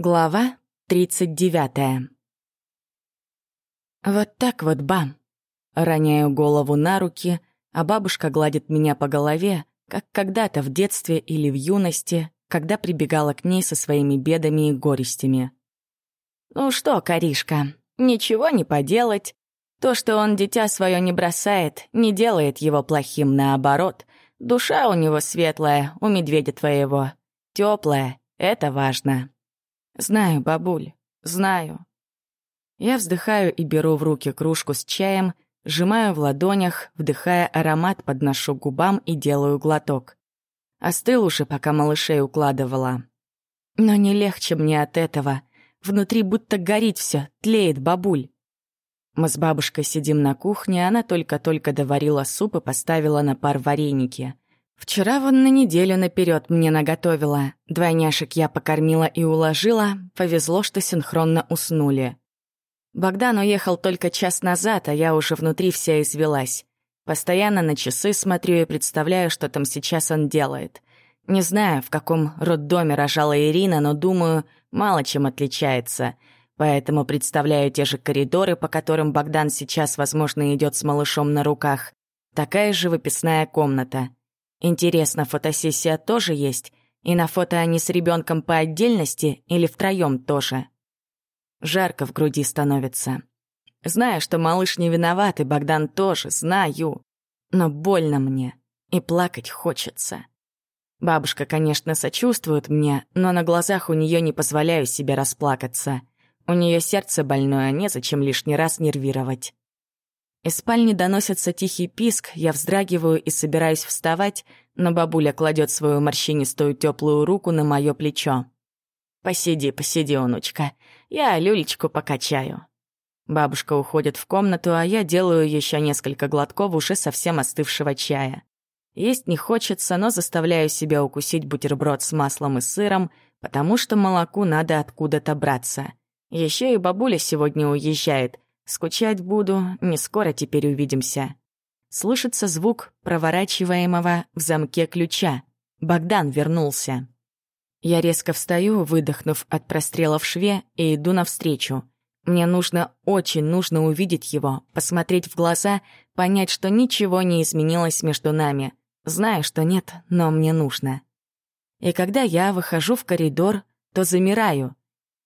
Глава 39 Вот так вот бам! Роняю голову на руки, а бабушка гладит меня по голове, как когда-то в детстве или в юности, когда прибегала к ней со своими бедами и горестями. «Ну что, Каришка, ничего не поделать. То, что он дитя свое не бросает, не делает его плохим, наоборот. Душа у него светлая, у медведя твоего. теплая, это важно». «Знаю, бабуль, знаю». Я вздыхаю и беру в руки кружку с чаем, сжимаю в ладонях, вдыхая аромат, подношу к губам и делаю глоток. Остыл уже, пока малышей укладывала. Но не легче мне от этого. Внутри будто горит все, тлеет бабуль. Мы с бабушкой сидим на кухне, она только-только доварила суп и поставила на пар вареники — Вчера вон на неделю наперед мне наготовила. Двойняшек я покормила и уложила. Повезло, что синхронно уснули. Богдан уехал только час назад, а я уже внутри вся извелась. Постоянно на часы смотрю и представляю, что там сейчас он делает. Не знаю, в каком роддоме рожала Ирина, но думаю, мало чем отличается. Поэтому представляю те же коридоры, по которым Богдан сейчас, возможно, идет с малышом на руках. Такая же выписная комната — Интересно, фотосессия тоже есть? И на фото они с ребенком по отдельности или втроем тоже? Жарко в груди становится. Знаю, что малыш не виноват, и Богдан тоже, знаю. Но больно мне, и плакать хочется. Бабушка, конечно, сочувствует мне, но на глазах у нее не позволяю себе расплакаться. У нее сердце больное, незачем лишний раз нервировать. Из спальни доносится тихий писк, я вздрагиваю и собираюсь вставать, но бабуля кладет свою морщинистую теплую руку на мое плечо. «Посиди, посиди, внучка, я люлечку покачаю». Бабушка уходит в комнату, а я делаю еще несколько глотков уже совсем остывшего чая. Есть не хочется, но заставляю себя укусить бутерброд с маслом и сыром, потому что молоку надо откуда-то браться. Еще и бабуля сегодня уезжает — Скучать буду, не скоро теперь увидимся. Слышится звук проворачиваемого в замке ключа. Богдан вернулся. Я резко встаю, выдохнув от прострела в шве, и иду навстречу. Мне нужно, очень нужно увидеть его, посмотреть в глаза, понять, что ничего не изменилось между нами. Знаю, что нет, но мне нужно. И когда я выхожу в коридор, то замираю.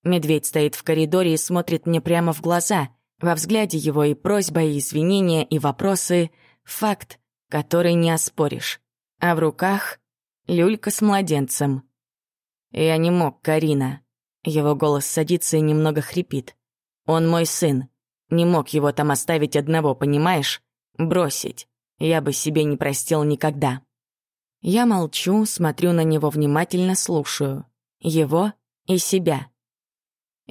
Медведь стоит в коридоре и смотрит мне прямо в глаза — во взгляде его и просьба, и извинения, и вопросы — факт, который не оспоришь. А в руках — люлька с младенцем. «Я не мог, Карина». Его голос садится и немного хрипит. «Он мой сын. Не мог его там оставить одного, понимаешь? Бросить. Я бы себе не простил никогда». Я молчу, смотрю на него внимательно, слушаю. Его и себя.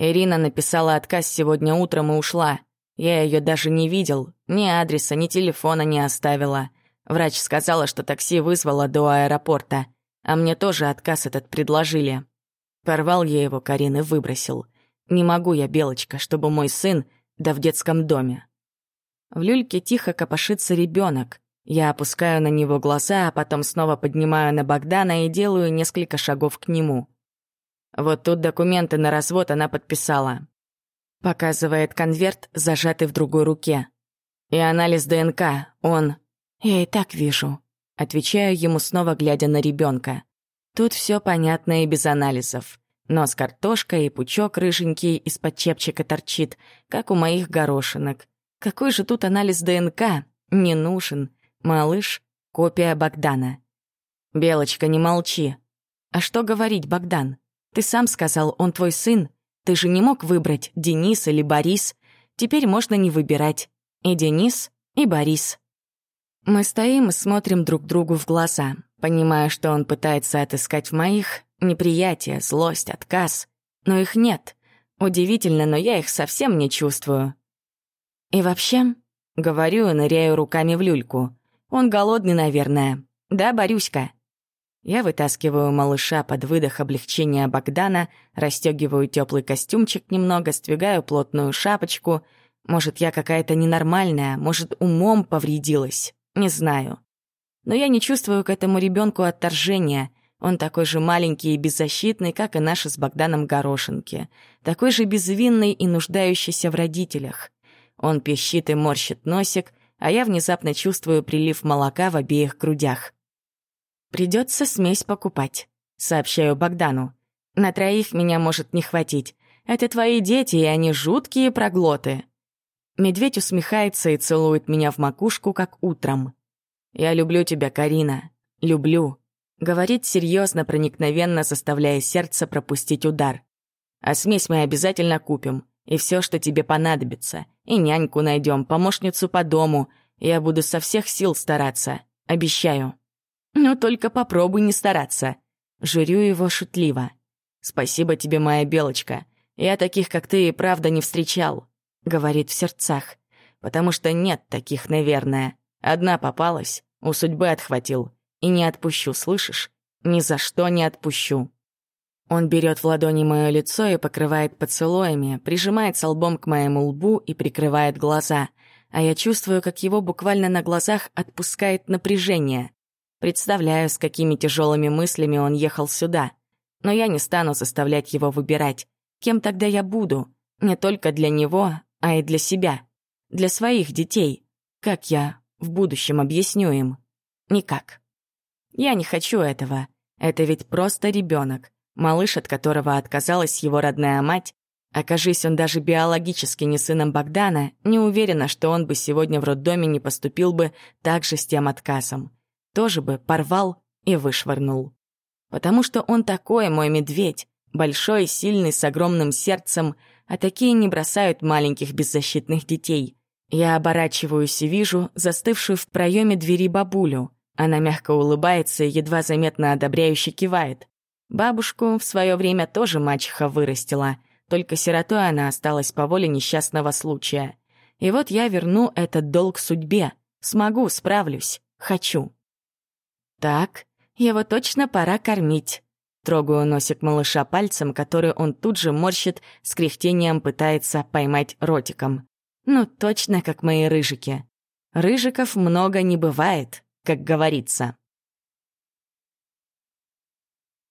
Ирина написала отказ сегодня утром и ушла. Я ее даже не видел, ни адреса, ни телефона не оставила. Врач сказала, что такси вызвала до аэропорта, а мне тоже отказ этот предложили. Порвал я его, Карин, и выбросил. Не могу я, Белочка, чтобы мой сын, да в детском доме. В люльке тихо копошится ребенок. Я опускаю на него глаза, а потом снова поднимаю на Богдана и делаю несколько шагов к нему. Вот тут документы на развод она подписала. Показывает конверт, зажатый в другой руке. И анализ ДНК, он... Я и так вижу. Отвечаю ему, снова глядя на ребенка. Тут все понятно и без анализов. Нос картошка и пучок рыженький из-под чепчика торчит, как у моих горошинок. Какой же тут анализ ДНК? Не нужен. Малыш — копия Богдана. «Белочка, не молчи». «А что говорить, Богдан? Ты сам сказал, он твой сын. Ты же не мог выбрать Денис или Борис. Теперь можно не выбирать. И Денис, и Борис. Мы стоим и смотрим друг другу в глаза, понимая, что он пытается отыскать в моих неприятие, злость, отказ. Но их нет. Удивительно, но я их совсем не чувствую. И вообще, говорю и ныряю руками в люльку. Он голодный, наверное. Да, Борюська? Я вытаскиваю малыша под выдох облегчения Богдана, расстегиваю теплый костюмчик немного, сдвигаю плотную шапочку. Может, я какая-то ненормальная, может, умом повредилась. Не знаю. Но я не чувствую к этому ребенку отторжения. Он такой же маленький и беззащитный, как и наши с Богданом горошинки. Такой же безвинный и нуждающийся в родителях. Он пищит и морщит носик, а я внезапно чувствую прилив молока в обеих грудях. «Придется смесь покупать», — сообщаю Богдану. «На троих меня может не хватить. Это твои дети, и они жуткие проглоты». Медведь усмехается и целует меня в макушку, как утром. «Я люблю тебя, Карина. Люблю». Говорит серьезно, проникновенно, заставляя сердце пропустить удар. «А смесь мы обязательно купим. И все, что тебе понадобится. И няньку найдем, помощницу по дому. Я буду со всех сил стараться. Обещаю». «Но только попробуй не стараться». Журю его шутливо. «Спасибо тебе, моя белочка. Я таких, как ты, и правда не встречал», — говорит в сердцах. «Потому что нет таких, наверное. Одна попалась, у судьбы отхватил. И не отпущу, слышишь? Ни за что не отпущу». Он берет в ладони мое лицо и покрывает поцелуями, прижимается лбом к моему лбу и прикрывает глаза, а я чувствую, как его буквально на глазах отпускает напряжение. Представляю, с какими тяжелыми мыслями он ехал сюда. Но я не стану заставлять его выбирать. Кем тогда я буду? Не только для него, а и для себя. Для своих детей. Как я в будущем объясню им? Никак. Я не хочу этого. Это ведь просто ребенок, малыш, от которого отказалась его родная мать. Окажись он даже биологически не сыном Богдана, не уверена, что он бы сегодня в роддоме не поступил бы так же с тем отказом. Тоже бы порвал и вышвырнул. Потому что он такой, мой медведь, большой, сильный, с огромным сердцем, а такие не бросают маленьких беззащитных детей. Я оборачиваюсь и вижу застывшую в проеме двери бабулю — она мягко улыбается и едва заметно одобряюще кивает. Бабушку в свое время тоже мачеха вырастила, только сиротой она осталась по воле несчастного случая. И вот я верну этот долг судьбе. Смогу, справлюсь, хочу. Так, его точно пора кормить. Трогаю носик малыша пальцем, который он тут же морщит, с кряхтением пытается поймать ротиком. Ну, точно как мои рыжики. Рыжиков много не бывает как говорится.